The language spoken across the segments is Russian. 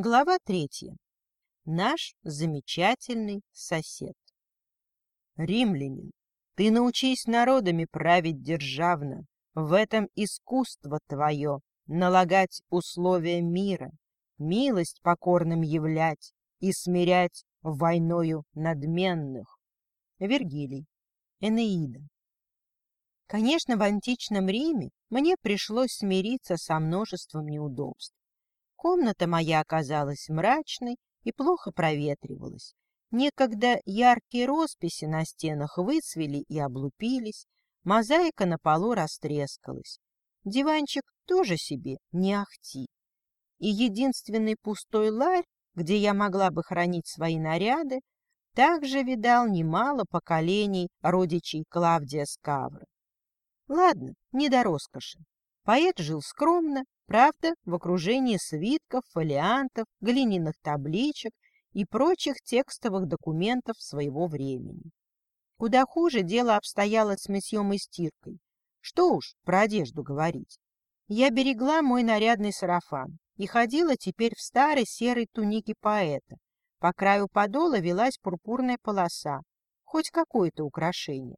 Глава третья. Наш замечательный сосед. Римлянин, ты научись народами править державно. В этом искусство твое — налагать условия мира, милость покорным являть и смирять войною надменных. Вергилий. Энеида. Конечно, в античном Риме мне пришлось смириться со множеством неудобств. Комната моя оказалась мрачной и плохо проветривалась. Некогда яркие росписи на стенах выцвели и облупились, мозаика на полу растрескалась. Диванчик тоже себе не ахти. И единственный пустой ларь, где я могла бы хранить свои наряды, также видал немало поколений родичей Клавдия Скавра. Ладно, не до роскоши. Поэт жил скромно, правда, в окружении свитков, фолиантов, глиняных табличек и прочих текстовых документов своего времени. Куда хуже дело обстояло с мытьем и стиркой. Что уж про одежду говорить. Я берегла мой нарядный сарафан и ходила теперь в старой серой тунике поэта. По краю подола велась пурпурная полоса, хоть какое-то украшение.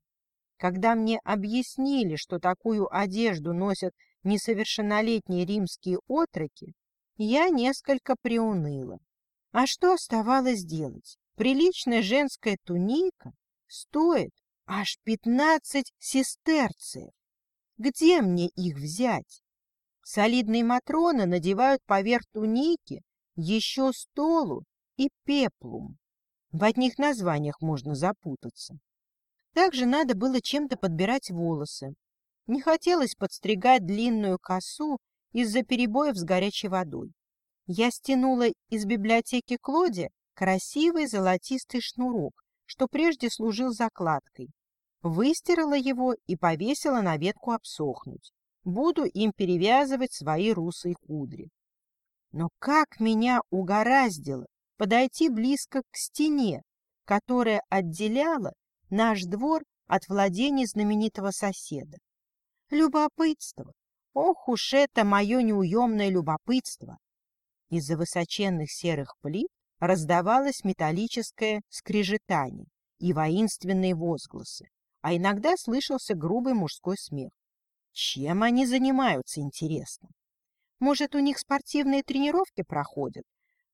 Когда мне объяснили, что такую одежду носят несовершеннолетние римские отроки, я несколько приуныла. А что оставалось делать? Приличная женская туника стоит аж пятнадцать сестерцев. Где мне их взять? Солидные матроны надевают поверх туники еще столу и пеплум. В одних названиях можно запутаться. Также надо было чем-то подбирать волосы. Не хотелось подстригать длинную косу из-за перебоев с горячей водой. Я стянула из библиотеки Клоди красивый золотистый шнурок, что прежде служил закладкой. Выстирала его и повесила на ветку обсохнуть. Буду им перевязывать свои русые кудри. Но как меня угораздило подойти близко к стене, которая отделяла наш двор от владений знаменитого соседа. Любопытство! Ох уж это мое неуемное любопытство! Из-за высоченных серых плит раздавалось металлическое скрежетание и воинственные возгласы, а иногда слышался грубый мужской смех. Чем они занимаются, интересно? Может, у них спортивные тренировки проходят?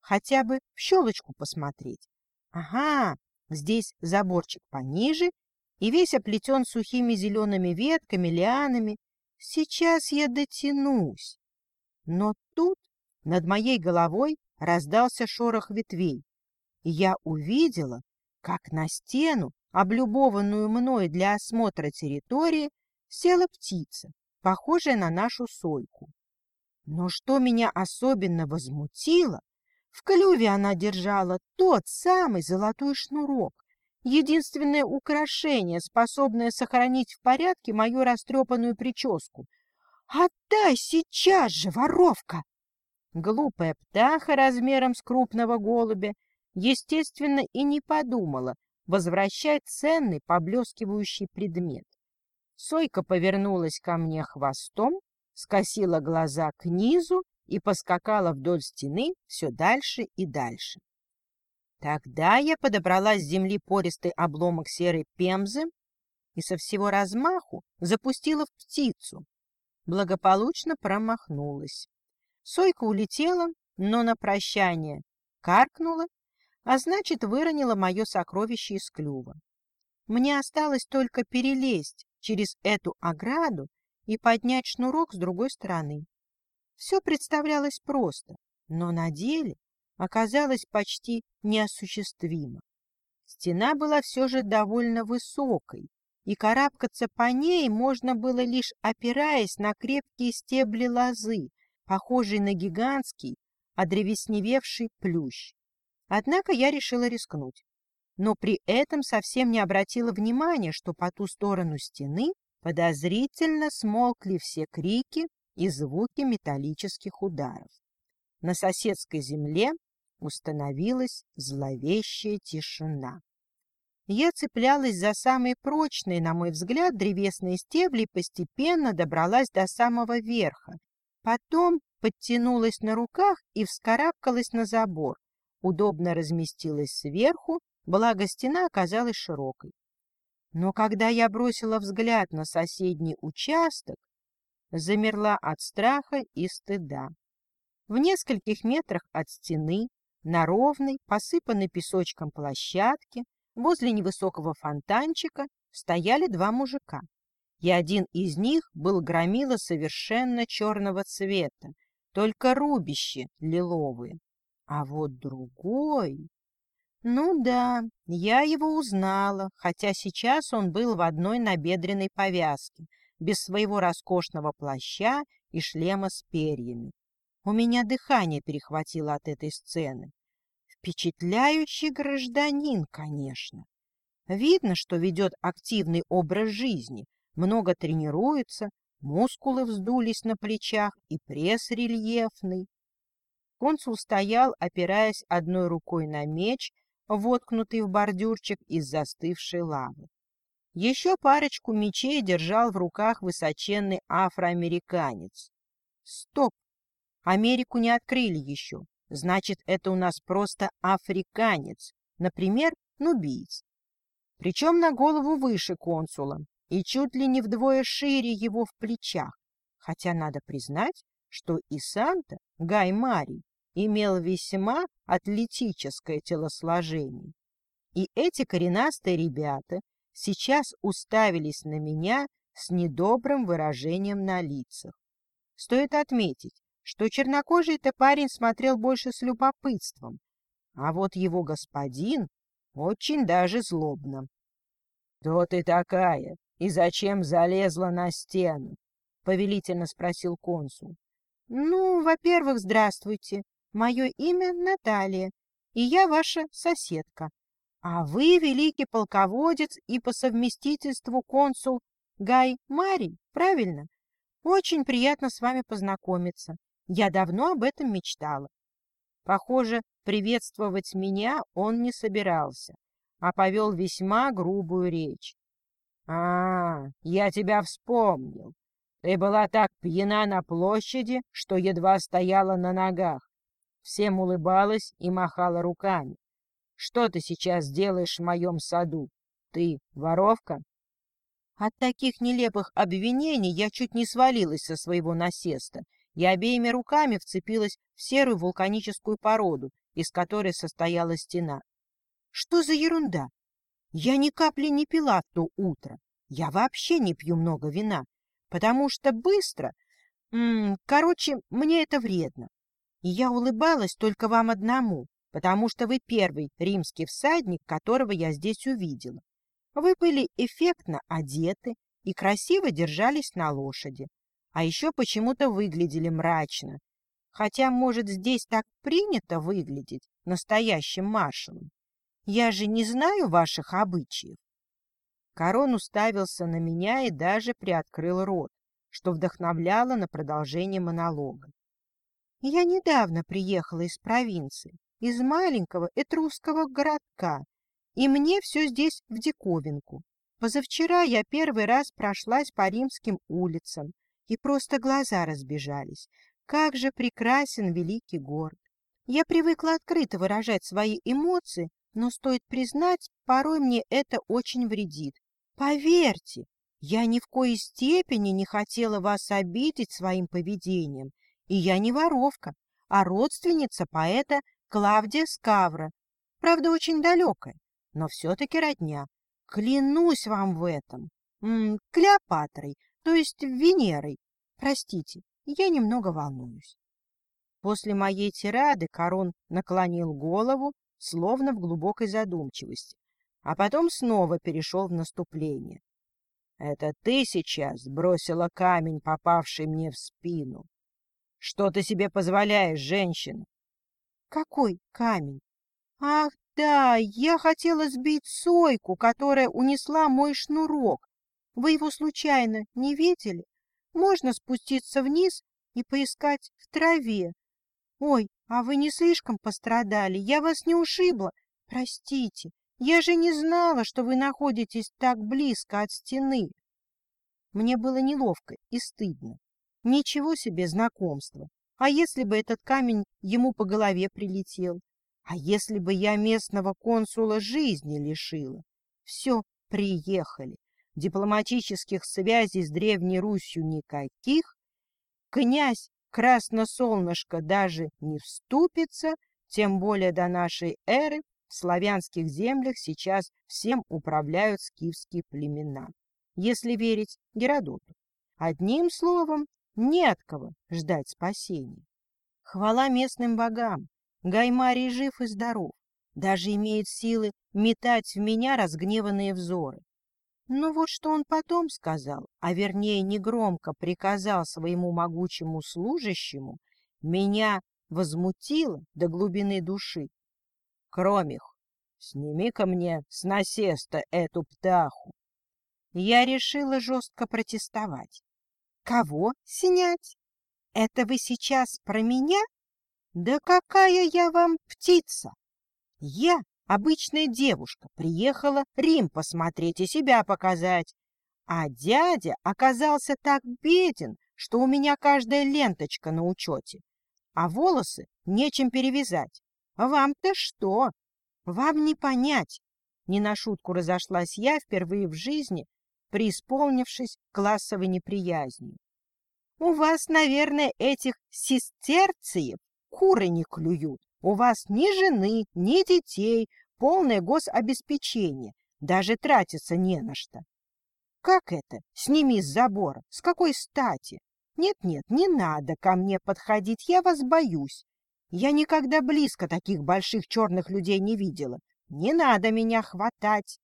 Хотя бы в щелочку посмотреть. Ага, Здесь заборчик пониже и весь оплетен сухими зелеными ветками, лианами. Сейчас я дотянусь. Но тут над моей головой раздался шорох ветвей, и я увидела, как на стену, облюбованную мной для осмотра территории, села птица, похожая на нашу сойку. Но что меня особенно возмутило, в клюве она держала тот самый золотой шнурок, единственное украшение, способное сохранить в порядке мою растрепанную прическу. «Отдай сейчас же, воровка!» Глупая птаха размером с крупного голубя, естественно, и не подумала возвращать ценный поблескивающий предмет. Сойка повернулась ко мне хвостом, скосила глаза к низу и поскакала вдоль стены все дальше и дальше. Тогда я подобрала с земли пористый обломок серой пемзы и со всего размаху запустила в птицу. Благополучно промахнулась. Сойка улетела, но на прощание каркнула, а значит, выронила мое сокровище из клюва. Мне осталось только перелезть через эту ограду и поднять шнурок с другой стороны. Все представлялось просто, но на деле оказалось почти неосуществимо. Стена была все же довольно высокой, и карабкаться по ней можно было лишь опираясь на крепкие стебли лозы, похожие на гигантский, одревесневевший плющ. Однако я решила рискнуть, но при этом совсем не обратила внимания, что по ту сторону стены подозрительно смолкли все крики и звуки металлических ударов. На соседской земле установилась зловещая тишина. Я цеплялась за самые прочные, на мой взгляд, древесные стебли и постепенно добралась до самого верха, Потом подтянулась на руках и вскарабкалась на забор. Удобно разместилась сверху, благо стена оказалась широкой. Но когда я бросила взгляд на соседний участок, замерла от страха и стыда. В нескольких метрах от стены, на ровной, посыпанной песочком площадке, возле невысокого фонтанчика, стояли два мужика. И один из них был громила совершенно черного цвета, только рубище лиловые. А вот другой... Ну да, я его узнала, хотя сейчас он был в одной набедренной повязке, без своего роскошного плаща и шлема с перьями. У меня дыхание перехватило от этой сцены. Впечатляющий гражданин, конечно. Видно, что ведет активный образ жизни, много тренируется, мускулы вздулись на плечах и пресс рельефный. Консул стоял, опираясь одной рукой на меч, воткнутый в бордюрчик из застывшей лавы. Еще парочку мечей держал в руках высоченный афроамериканец. Стоп! Америку не открыли еще. Значит, это у нас просто африканец, например, нубиец. Причем на голову выше консула и чуть ли не вдвое шире его в плечах. Хотя надо признать, что и Санта, Гай Марий, имел весьма атлетическое телосложение. И эти коренастые ребята сейчас уставились на меня с недобрым выражением на лицах. Стоит отметить, что чернокожий-то парень смотрел больше с любопытством, а вот его господин очень даже злобно. — Кто ты такая и зачем залезла на стену? — повелительно спросил консул. — Ну, во-первых, здравствуйте. Мое имя Наталья, и я ваша соседка. А вы великий полководец и по совместительству консул Гай Марий, правильно? Очень приятно с вами познакомиться. Я давно об этом мечтала. Похоже, приветствовать меня он не собирался, а повел весьма грубую речь. — А, я тебя вспомнил. Ты была так пьяна на площади, что едва стояла на ногах всем улыбалась и махала руками. «Что ты сейчас делаешь в моем саду? Ты воровка?» От таких нелепых обвинений я чуть не свалилась со своего насеста и обеими руками вцепилась в серую вулканическую породу, из которой состояла стена. Что за ерунда? Я ни капли не пила в то утро. Я вообще не пью много вина, потому что быстро... М -м, короче, мне это вредно. И я улыбалась только вам одному, потому что вы первый римский всадник, которого я здесь увидела. Вы были эффектно одеты и красиво держались на лошади, а еще почему-то выглядели мрачно. Хотя, может, здесь так принято выглядеть настоящим маршалом. Я же не знаю ваших обычаев. Корон уставился на меня и даже приоткрыл рот, что вдохновляло на продолжение монолога. Я недавно приехала из провинции, из маленького этрусского городка, и мне все здесь в диковинку. Позавчера я первый раз прошлась по римским улицам, и просто глаза разбежались. Как же прекрасен великий город! Я привыкла открыто выражать свои эмоции, но, стоит признать, порой мне это очень вредит. Поверьте, я ни в коей степени не хотела вас обидеть своим поведением, и я не воровка, а родственница поэта Клавдия Скавра. Правда, очень далекая, но все-таки родня. Клянусь вам в этом. М -м, Клеопатрой, то есть Венерой. Простите, я немного волнуюсь. После моей тирады Корон наклонил голову, словно в глубокой задумчивости, а потом снова перешел в наступление. — Это ты сейчас бросила камень, попавший мне в спину. Что ты себе позволяешь, женщина? Какой камень? Ах, да, я хотела сбить сойку, которая унесла мой шнурок. Вы его случайно не видели? Можно спуститься вниз и поискать в траве. Ой, а вы не слишком пострадали? Я вас не ушибла. Простите, я же не знала, что вы находитесь так близко от стены. Мне было неловко и стыдно. Ничего себе знакомство. А если бы этот камень ему по голове прилетел? А если бы я местного консула жизни лишила? Все, приехали. Дипломатических связей с Древней Русью никаких. Князь Красносолнышко даже не вступится, тем более до нашей эры в славянских землях сейчас всем управляют скифские племена, если верить Геродоту. Одним словом, не от кого ждать спасения. Хвала местным богам! Гаймарий жив и здоров, даже имеет силы метать в меня разгневанные взоры. Но вот что он потом сказал, а вернее негромко приказал своему могучему служащему, меня возмутило до глубины души. Кромих, сними-ка мне с насеста эту птаху. Я решила жестко протестовать. Кого снять? Это вы сейчас про меня? Да какая я вам птица! Я обычная девушка, приехала Рим посмотреть и себя показать. А дядя оказался так беден, что у меня каждая ленточка на учете, а волосы нечем перевязать. Вам-то что? Вам не понять. Не на шутку разошлась я впервые в жизни, преисполнившись классовой неприязнью. У вас, наверное, этих сестерциев куры не клюют. У вас ни жены, ни детей, полное гособеспечение. Даже тратиться не на что. Как это? Сними с забора. С какой стати? Нет-нет, не надо ко мне подходить, я вас боюсь. Я никогда близко таких больших черных людей не видела. Не надо меня хватать.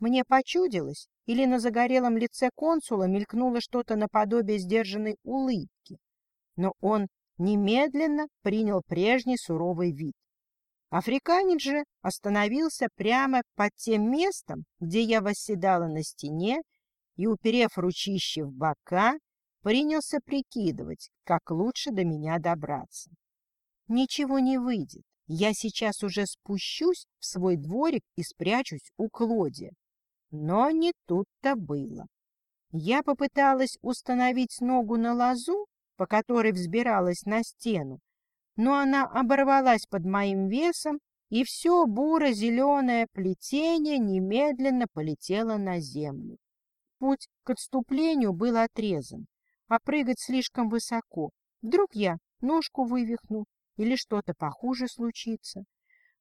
Мне почудилось, или на загорелом лице консула мелькнуло что-то наподобие сдержанной улыбки. Но он немедленно принял прежний суровый вид. Африканец же остановился прямо под тем местом, где я восседала на стене, и, уперев ручище в бока, принялся прикидывать, как лучше до меня добраться. Ничего не выйдет. Я сейчас уже спущусь в свой дворик и спрячусь у Клодия. Но не тут-то было. Я попыталась установить ногу на лозу, по которой взбиралась на стену, но она оборвалась под моим весом, и все буро-зеленое плетение немедленно полетело на землю. Путь к отступлению был отрезан, а прыгать слишком высоко. Вдруг я ножку вывихну или что-то похуже случится.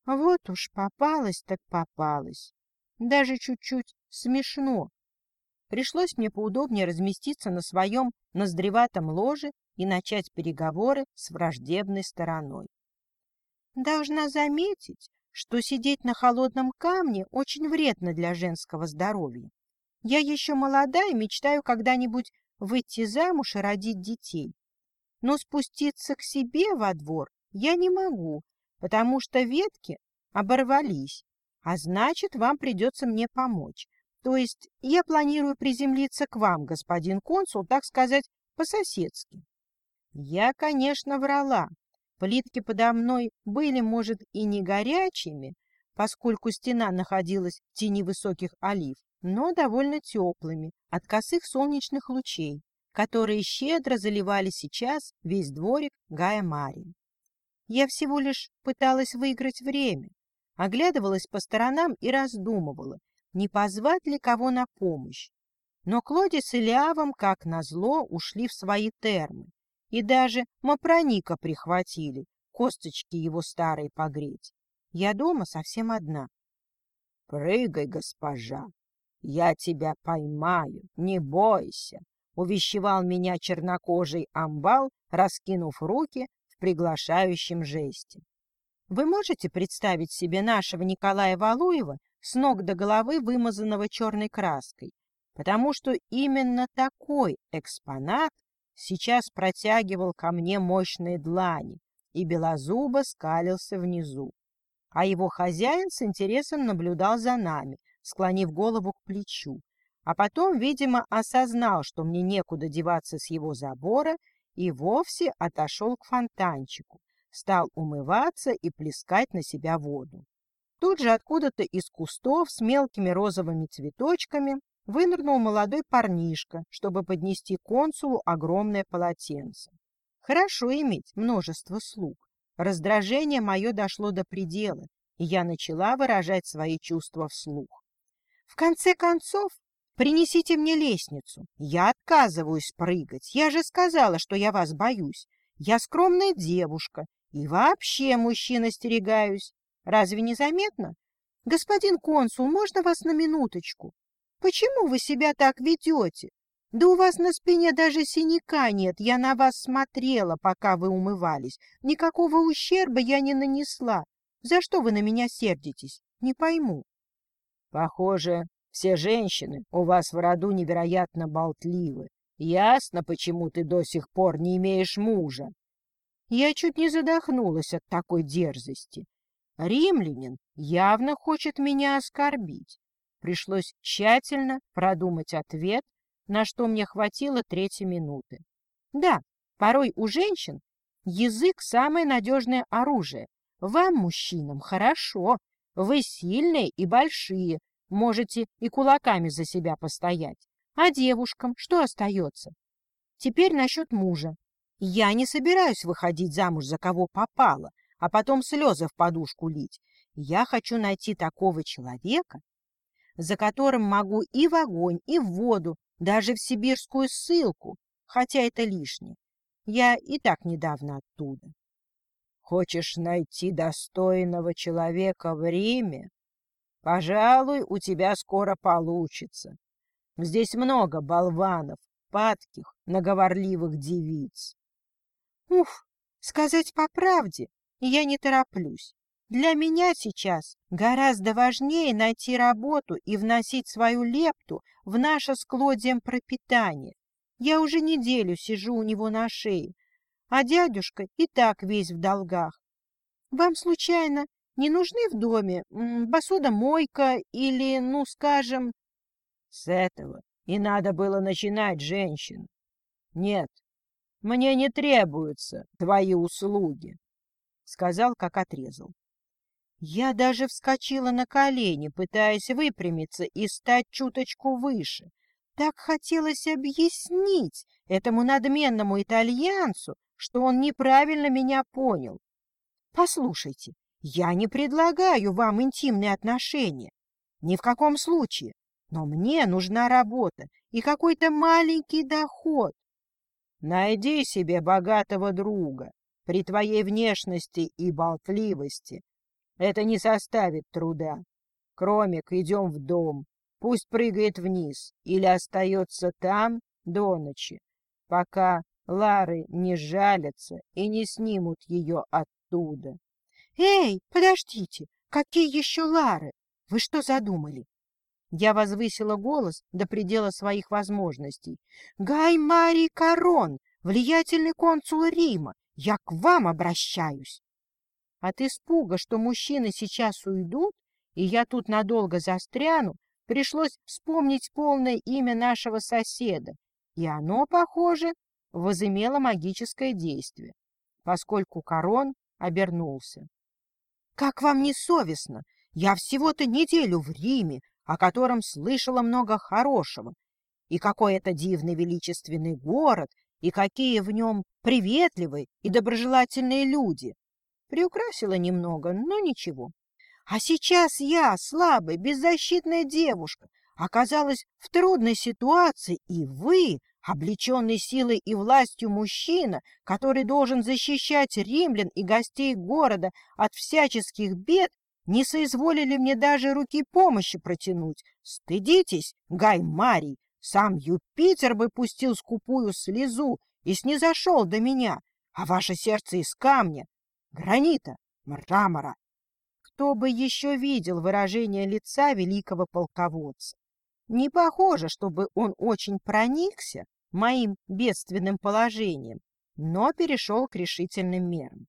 Вот уж попалась так попалась. Даже чуть-чуть смешно. Пришлось мне поудобнее разместиться на своем ноздреватом ложе и начать переговоры с враждебной стороной. Должна заметить, что сидеть на холодном камне очень вредно для женского здоровья. Я еще молода и мечтаю когда-нибудь выйти замуж и родить детей. Но спуститься к себе во двор я не могу, потому что ветки оборвались, а значит, вам придется мне помочь. То есть я планирую приземлиться к вам, господин консул, так сказать, по-соседски. Я, конечно, врала. Плитки подо мной были, может, и не горячими, поскольку стена находилась в тени высоких олив, но довольно теплыми от косых солнечных лучей, которые щедро заливали сейчас весь дворик Гая Мари. Я всего лишь пыталась выиграть время, оглядывалась по сторонам и раздумывала, не позвать ли кого на помощь. Но Клоди с Илиавом, как назло, ушли в свои термы, и даже Мапроника прихватили, косточки его старые погреть. Я дома совсем одна. — Прыгай, госпожа, я тебя поймаю, не бойся, — увещевал меня чернокожий амбал, раскинув руки в приглашающем жесте. Вы можете представить себе нашего Николая Валуева с ног до головы, вымазанного черной краской? Потому что именно такой экспонат сейчас протягивал ко мне мощные длани, и белозубо скалился внизу. А его хозяин с интересом наблюдал за нами, склонив голову к плечу, а потом, видимо, осознал, что мне некуда деваться с его забора, и вовсе отошел к фонтанчику, стал умываться и плескать на себя воду. Тут же откуда-то из кустов с мелкими розовыми цветочками вынырнул молодой парнишка, чтобы поднести консулу огромное полотенце. Хорошо иметь множество слуг. Раздражение мое дошло до предела, и я начала выражать свои чувства вслух. В конце концов, принесите мне лестницу. Я отказываюсь прыгать. Я же сказала, что я вас боюсь. Я скромная девушка и вообще мужчин остерегаюсь. Разве не заметно? Господин консул, можно вас на минуточку? Почему вы себя так ведете? Да у вас на спине даже синяка нет. Я на вас смотрела, пока вы умывались. Никакого ущерба я не нанесла. За что вы на меня сердитесь? Не пойму. Похоже, все женщины у вас в роду невероятно болтливы. Ясно, почему ты до сих пор не имеешь мужа. Я чуть не задохнулась от такой дерзости. Римлянин явно хочет меня оскорбить. Пришлось тщательно продумать ответ, на что мне хватило третьей минуты. Да, порой у женщин язык — самое надежное оружие. Вам, мужчинам, хорошо. Вы сильные и большие, можете и кулаками за себя постоять. А девушкам что остается? Теперь насчет мужа. Я не собираюсь выходить замуж за кого попало, а потом слезы в подушку лить. Я хочу найти такого человека, за которым могу и в огонь, и в воду, даже в сибирскую ссылку, хотя это лишнее. Я и так недавно оттуда. Хочешь найти достойного человека в Риме? Пожалуй, у тебя скоро получится. Здесь много болванов, падких, наговорливых девиц. Уф, сказать по правде, я не тороплюсь. Для меня сейчас гораздо важнее найти работу и вносить свою лепту в наше с Клодием пропитание. Я уже неделю сижу у него на шее, а дядюшка и так весь в долгах. Вам, случайно, не нужны в доме посудомойка или, ну, скажем... С этого и надо было начинать, женщин. Нет, мне не требуются твои услуги, — сказал, как отрезал. Я даже вскочила на колени, пытаясь выпрямиться и стать чуточку выше. Так хотелось объяснить этому надменному итальянцу, что он неправильно меня понял. Послушайте, я не предлагаю вам интимные отношения. Ни в каком случае. Но мне нужна работа и какой-то маленький доход. Найди себе богатого друга. При твоей внешности и болтливости это не составит труда. Кромик, идем в дом. Пусть прыгает вниз или остается там до ночи, пока Лары не жалятся и не снимут ее оттуда. — Эй, подождите! Какие еще Лары? Вы что задумали? Я возвысила голос до предела своих возможностей. — Гай Марий Корон, влиятельный консул Рима, я к вам обращаюсь. От испуга, что мужчины сейчас уйдут, и я тут надолго застряну, пришлось вспомнить полное имя нашего соседа, и оно, похоже, возымело магическое действие, поскольку корон обернулся. — Как вам не совестно? Я всего-то неделю в Риме, о котором слышала много хорошего. И какой это дивный величественный город, и какие в нем приветливые и доброжелательные люди. Приукрасила немного, но ничего. А сейчас я, слабая, беззащитная девушка, оказалась в трудной ситуации, и вы, облеченный силой и властью мужчина, который должен защищать римлян и гостей города от всяческих бед, не соизволили мне даже руки помощи протянуть. Стыдитесь, Гай Марий, сам Юпитер бы пустил скупую слезу и снизошел до меня, а ваше сердце из камня, гранита, мрамора. Кто бы еще видел выражение лица великого полководца? Не похоже, чтобы он очень проникся моим бедственным положением, но перешел к решительным мерам.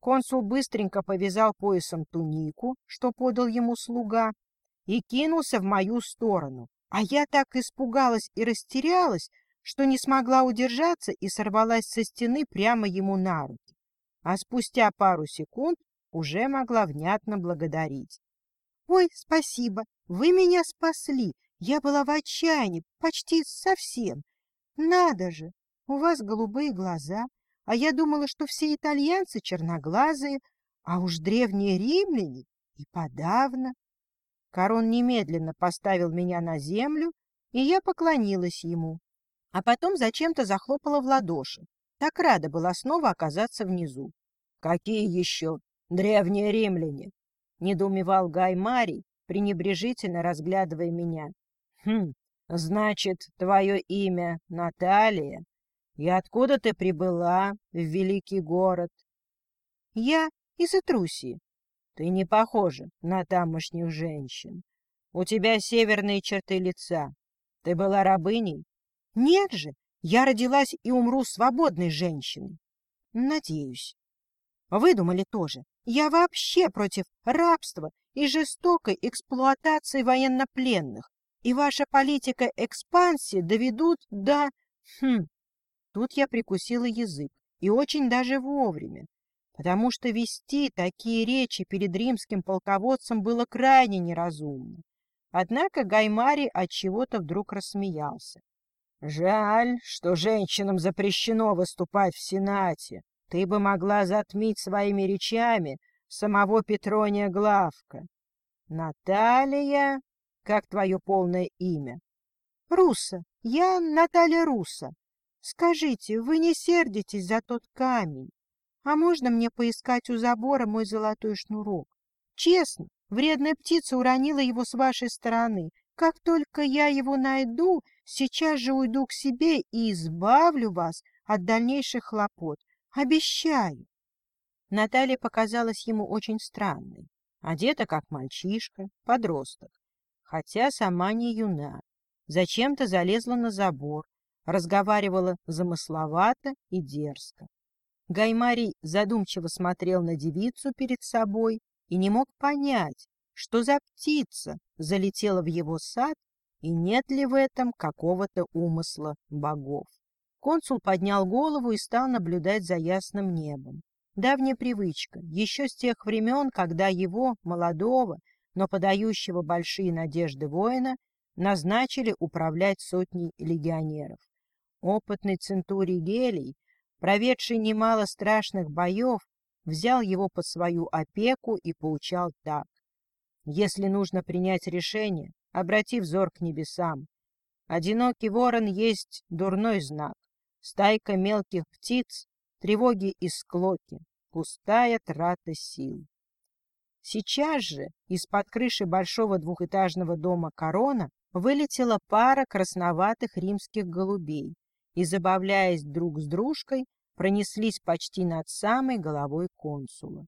Консул быстренько повязал поясом тунику, что подал ему слуга, и кинулся в мою сторону, а я так испугалась и растерялась, что не смогла удержаться и сорвалась со стены прямо ему на руки а спустя пару секунд уже могла внятно благодарить. — Ой, спасибо, вы меня спасли. Я была в отчаянии, почти совсем. Надо же, у вас голубые глаза, а я думала, что все итальянцы черноглазые, а уж древние римляне и подавно. Корон немедленно поставил меня на землю, и я поклонилась ему, а потом зачем-то захлопала в ладоши. Так рада была снова оказаться внизу. — Какие еще древние римляне? — недоумевал Гай Марий, пренебрежительно разглядывая меня. — Хм, значит, твое имя Наталья? И откуда ты прибыла в великий город? — Я из Этрусии. Ты не похожа на тамошних женщин. У тебя северные черты лица. Ты была рабыней? Нет же, я родилась и умру свободной женщиной. Надеюсь. Выдумали тоже. Я вообще против рабства и жестокой эксплуатации военнопленных. И ваша политика экспансии доведут до... Хм. Тут я прикусила язык, и очень даже вовремя, потому что вести такие речи перед римским полководцем было крайне неразумно. Однако Гаймари от чего-то вдруг рассмеялся. Жаль, что женщинам запрещено выступать в Сенате. Ты бы могла затмить своими речами самого Петрония Главка. Наталья, как твое полное имя? Руса. Я Наталья Руса. Скажите, вы не сердитесь за тот камень? А можно мне поискать у забора мой золотой шнурок? Честно, вредная птица уронила его с вашей стороны. Как только я его найду, сейчас же уйду к себе и избавлю вас от дальнейших хлопот. Обещаю. Наталья показалась ему очень странной. Одета как мальчишка, подросток. Хотя сама не юна. Зачем-то залезла на забор, разговаривала замысловато и дерзко. Гаймарий задумчиво смотрел на девицу перед собой и не мог понять, что за птица залетела в его сад и нет ли в этом какого-то умысла богов. Консул поднял голову и стал наблюдать за ясным небом. Давняя привычка, еще с тех времен, когда его, молодого, но подающего большие надежды воина, назначили управлять сотней легионеров. Опытный центурий Гелий, проведший немало страшных боев, взял его под свою опеку и поучал так. Если нужно принять решение, обрати взор к небесам. Одинокий ворон есть дурной знак. Стайка мелких птиц, тревоги и склоки, пустая трата сил. Сейчас же из-под крыши большого двухэтажного дома Корона вылетела пара красноватых римских голубей и, забавляясь друг с дружкой, пронеслись почти над самой головой консула.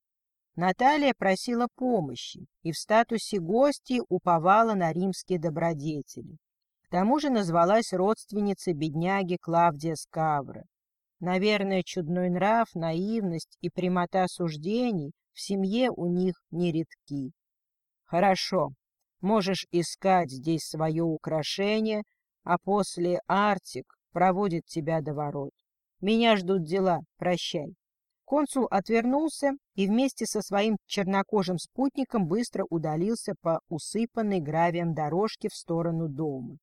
Наталья просила помощи и в статусе гости уповала на римские добродетели. К тому же назвалась родственницей бедняги Клавдия Скавра. Наверное, чудной нрав, наивность и прямота суждений в семье у них нередки. Хорошо, можешь искать здесь свое украшение, а после Артик проводит тебя до ворот. Меня ждут дела, прощай. Консул отвернулся и вместе со своим чернокожим спутником быстро удалился по усыпанной гравием дорожке в сторону дома.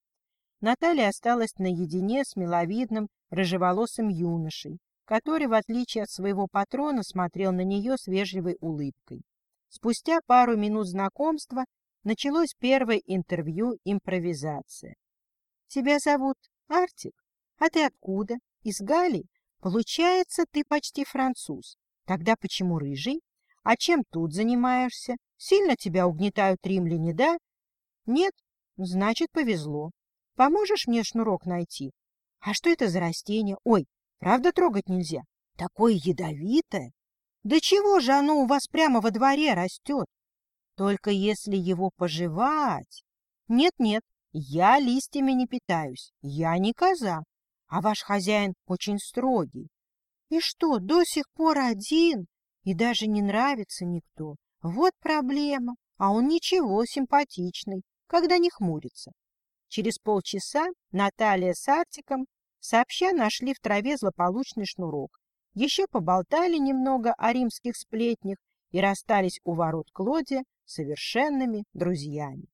Наталья осталась наедине с миловидным, рыжеволосым юношей, который, в отличие от своего патрона, смотрел на нее с вежливой улыбкой. Спустя пару минут знакомства началось первое интервью-импровизация. — Тебя зовут Артик? А ты откуда? Из Галии? Получается, ты почти француз. Тогда почему рыжий? А чем тут занимаешься? Сильно тебя угнетают римляне, да? Нет? Значит, повезло. Поможешь мне шнурок найти? А что это за растение? Ой, правда трогать нельзя? Такое ядовитое. Да чего же оно у вас прямо во дворе растет? Только если его пожевать. Нет-нет, я листьями не питаюсь, я не коза а ваш хозяин очень строгий. И что, до сих пор один? И даже не нравится никто. Вот проблема. А он ничего, симпатичный, когда не хмурится. Через полчаса Наталья с Артиком сообща нашли в траве злополучный шнурок. Еще поболтали немного о римских сплетнях и расстались у ворот Клодия совершенными друзьями.